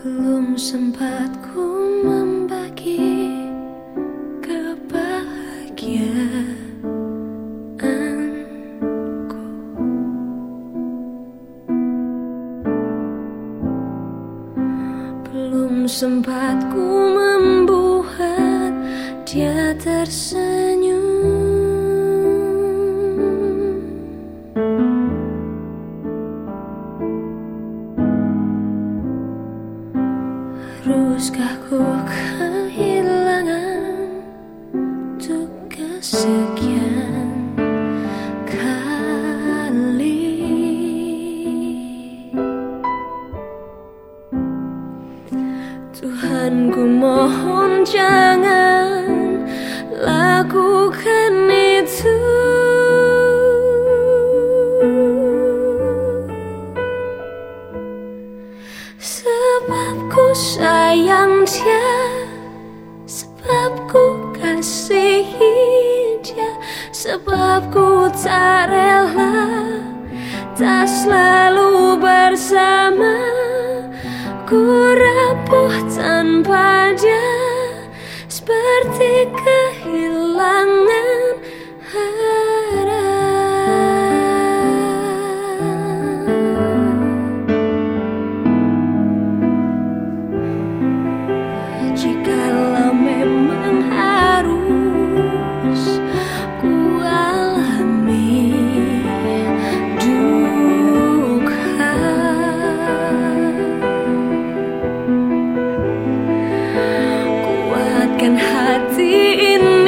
Belum sempat ku membagi sempat ku membuat dia tersenyum. Haruskah ku kehilangan kesekian Tuhan ku mohon jangan lakukan itu. Sebab ku sayang dia Sebab ku kasihi dia Sebab ku tak rela Tak selalu bersama Ku rapuh tanpa dia Seperti kehilangan Hati ini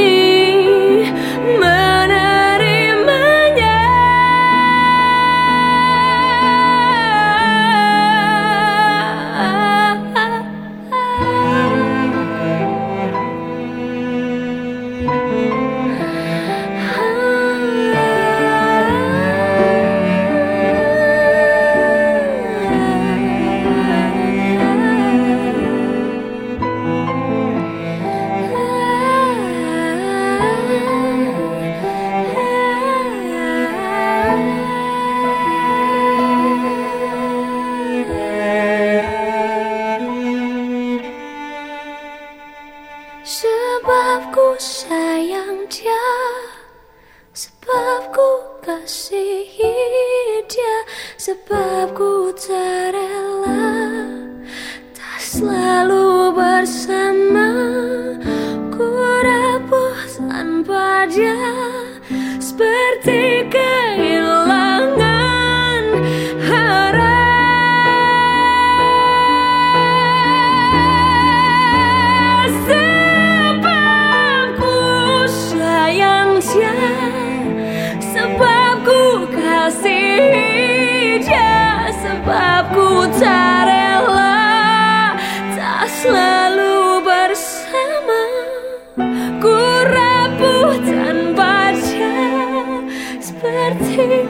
Sebab ku tak rela Tak selalu bersama. Ku rapuh tanpa dia tak tak selalu bersama. Ku rapuh tanpa dia seperti